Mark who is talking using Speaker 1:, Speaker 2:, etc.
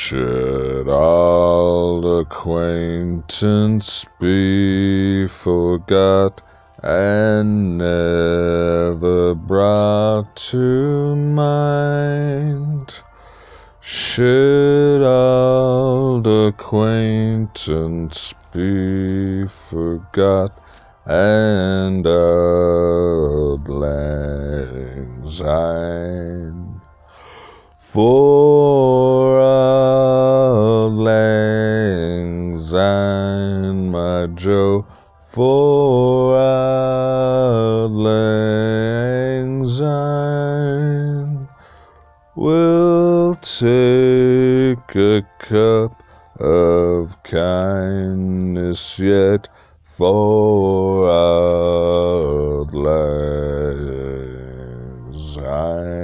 Speaker 1: Should old acquaintance be forgot and never brought to mind? Should old acquaintance be forgot and auld lang syne? For things and my joyful outlaying Zion will take a cup of kindness yet for outlaying Zion.